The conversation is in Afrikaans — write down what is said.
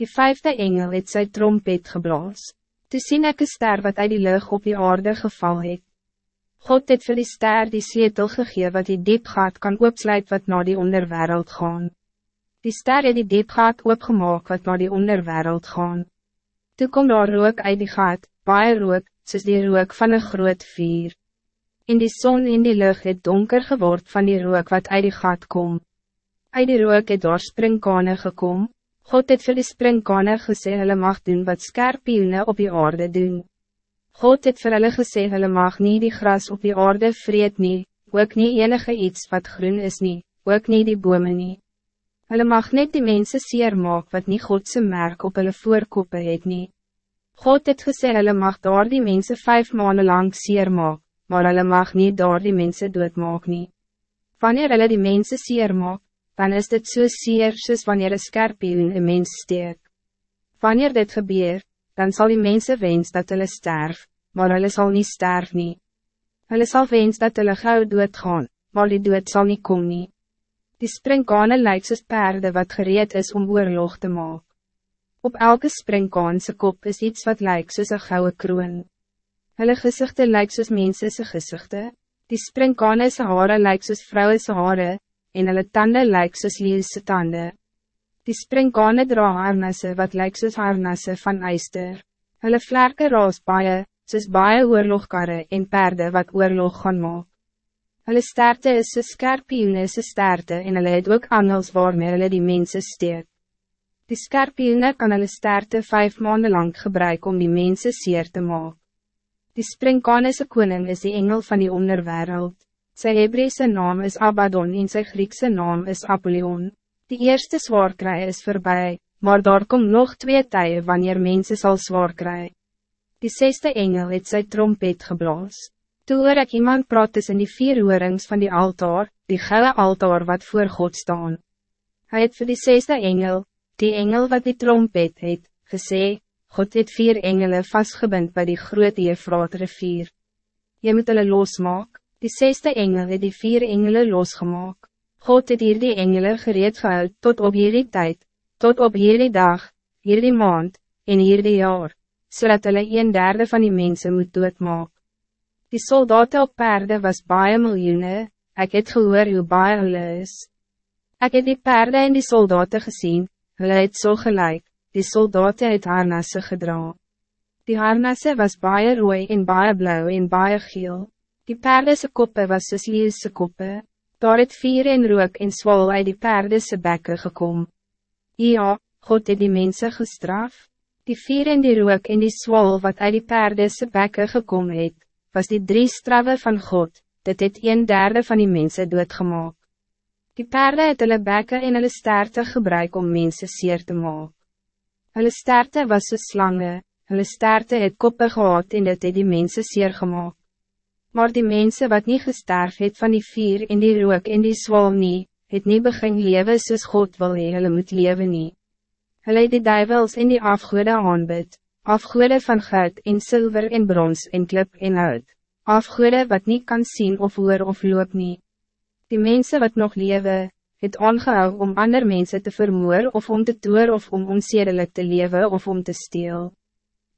Die vijfde engel het sy trompet geblaas. Toe sien ek een ster wat uit die lucht op die aarde geval het. God het vir die ster die sleutel gegee wat die diepgaat kan oopsluit wat naar die onderwereld gaan. Die ster het die diepgaat oopgemaak wat naar die onderwereld gaan. Toe kom daar rook uit die gat, baie rook, soos die rook van een groot vuur. In die zon in die lucht het donker geword van die rook wat uit die gat kom. Uit die rook het daar springkane gekom. God het vir die springkane gesê hulle mag doen wat skerpioene op die aarde doen. God het vir hulle gesê hulle mag nie die gras op die aarde vreet nie, ook nie enige iets wat groen is nie, ook nie die bome nie. Hulle mag net die mensen seer maak wat nie Godse merk op hulle voorkoppe het nie. God het gesê hulle mag daar die mense vijf maanden lang seer maak, maar hulle mag niet daar die mense doodmaak nie. Wanneer hulle die mense seer maak, dan is dit so seer soos wanneer een skerpioen een mens steek. Wanneer dit gebeur, dan zal die mense wens dat hulle sterf, maar hulle zal niet sterf nie. Hulle sal wens dat hulle gauw doodgaan, maar die dood zal niet komen. nie. Die springkane lyk soos perde wat gereed is om oorlog te maken. Op elke springkaanse kop is iets wat lijkt soos een gouden kroon. Hulle gezichten lijkt soos mensense gezichten. Die springkaanse hare lijkt soos vrouwense hare, en hulle tanden lijkt soos leeuwse tanden. Die springkane dra harnasse wat lijkt soos harnasse van eister. Hulle vlerke raas baie, soos baie oorlogkarre en perde wat oorlog gaan maak. Hulle sterte is soos skerpioene sterte en hulle het ook angels waarmee hulle die mensen steek. Die skerpioene kan hulle sterte vijf maanden lang gebruiken om die mensen zeer te maken. Die springkanese koning is die engel van die onderwereld. Sy Hebreese naam is Abaddon en sy Griekse naam is Apollyon. Die eerste zwaarkrij is voorbij, maar daar komt nog twee tijden wanneer mensen zal zwaar krijgen. Die zesde engel het sy trompet geblaas. Toe hoor ek iemand praat tussen die vier oorings van die altaar, die gouden altaar wat voor God staan. Hij het voor die zesde engel, Die engel wat die trompet het, gesê, God het vier engelen vastgebind bij die grote Efraat rivier. Je moet hulle losmaak, die zesde engel het die vier engelen losgemaak. God het hier die engelen gereed gehoud tot op hierdie tijd, tot op hierdie dag, hierdie maand, en hierdie jaar, zodat hulle een derde van die mensen moet doodmaak. Die soldaten op paarden was baie miljoene, ek het gehoor hoe baie hulle is. Ek het die paarden en die soldaten gezien, Hulle het so gelijk, die soldaten het harnasse gedra. Die harnasse was baie rooi en baie blauw en baie geel. Die perdese koppe was soos leelse koppe. Daar het vier en rook en swal uit die perdese bekke gekom. Ja, God het die mensen gestraf. Die vier en die rook en die swal wat uit die perdese bekke gekom het, was die drie straffe van God, dit het een derde van die mensen doodgemaak. Die perde het hulle bekke en hulle sterte gebruik om mensen seer te maak. Hulle sterte was so slange, hulle sterte het koppe gehad en dit het die mensen seer gemaakt. Maar die mensen wat niet gesterf het van die vier en die rook en die zwal nie, het nie begin leven soos God wil hee, hulle moet leven nie. Hulle het die duivels en die afgoede aanbid, afgoede van goud en zilver en brons en klip en hout, afgoede wat niet kan zien of hoor of loop nie. Die mensen wat nog leven, het aangehou om ander mensen te vermoor of om te toer of om onzedelijk te leven of om te steel.